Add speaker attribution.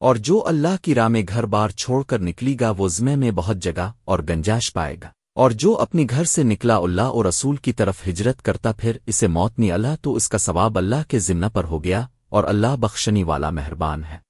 Speaker 1: اور جو اللہ کی راہ میں گھر بار چھوڑ کر نکلی گا وہ زمے میں بہت جگہ اور گنجاش پائے گا۔ اور جو اپنی گھر سے نکلا اللہ اور رسول کی طرف ہجرت کرتا پھر اسے موت نہیں اللہ تو اس کا ثواب اللہ کے ذمہ پر ہو گیا اور اللہ بخشنی والا مہربان ہے۔